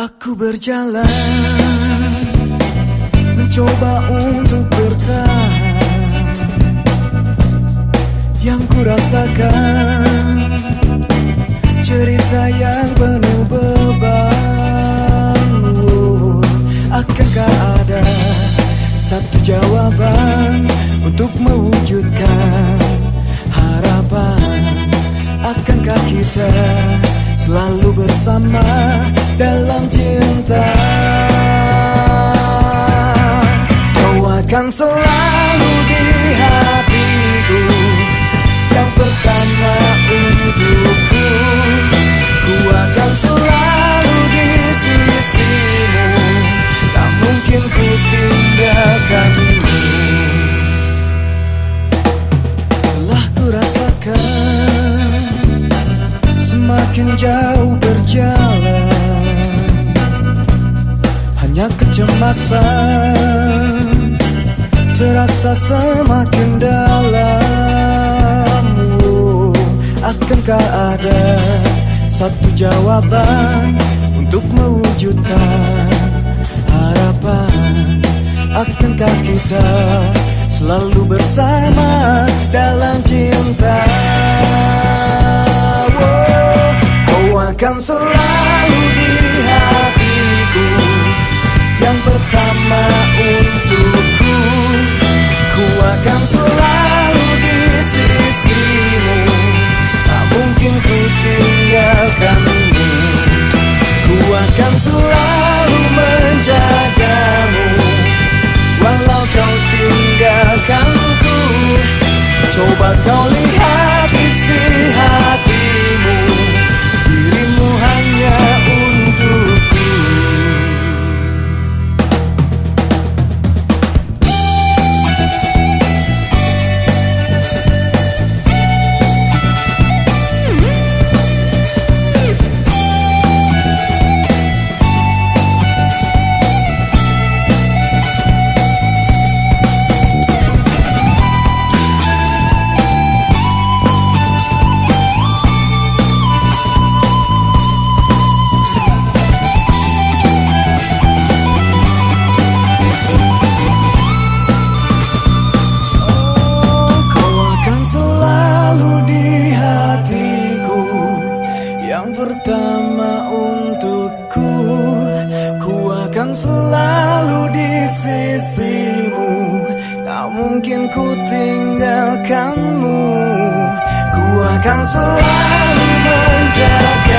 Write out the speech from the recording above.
Aku berjalan Mencoba untuk bertahan. Yang ku rasakan Cerita yang penuh beban. Oh, Akankah ada satu jawaban Untuk mewujudkan harapan? Akankah kita selalu bersama dalam cinta. Kau akan selalu di hatiku. Yang pertama untukku. Ku akan selalu di sisimu. Tak mungkin ku tinggalkanmu. Telah ku rasakan Semakin jauh berjalan Kecemasan Terasa semakin dalam. Oh, Akankah ada satu jawaban Untuk mewujudkan harapan? Akankah kita selalu bersama dalam cinta? Oh, Kau akan selalu akan selalu di sisimu. Tak mungkin ku tinggalkanmu. Ku akan selalu menjaga